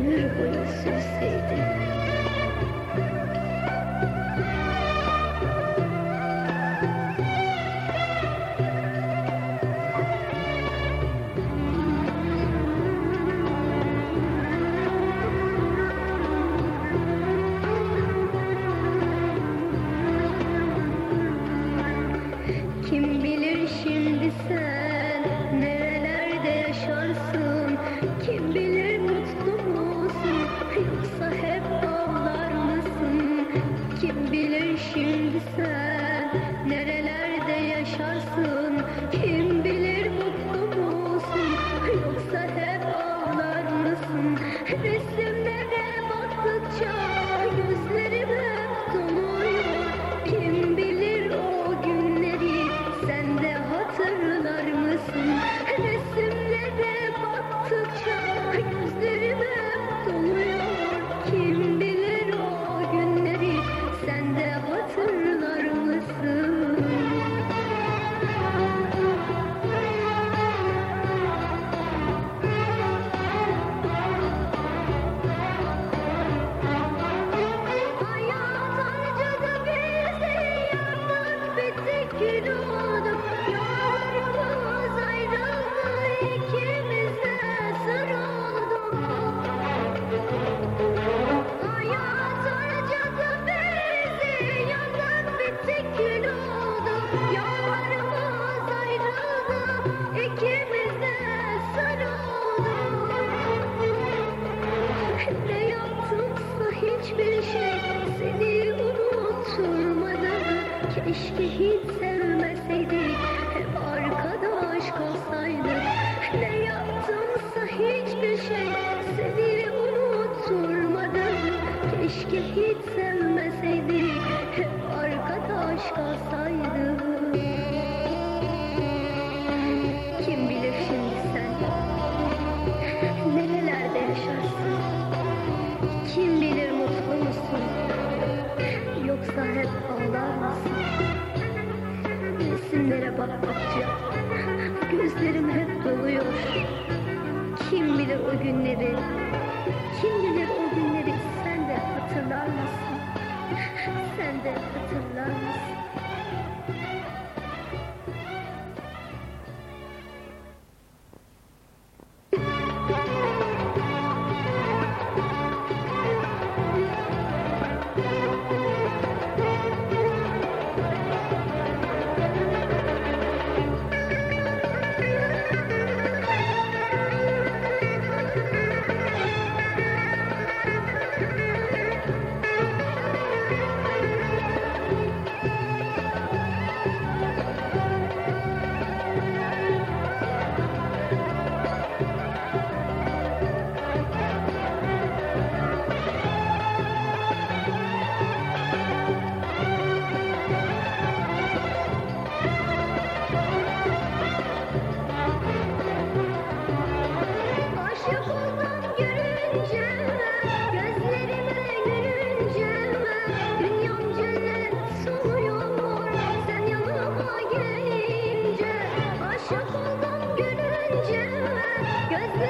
me, Suzette. Günlere baktıkça gözlerim hep doluyor. Kim bilir o günleri, kim bilir o günleri sen de hatırlar mısın? Sen de hatırlar mısın?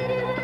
thank you.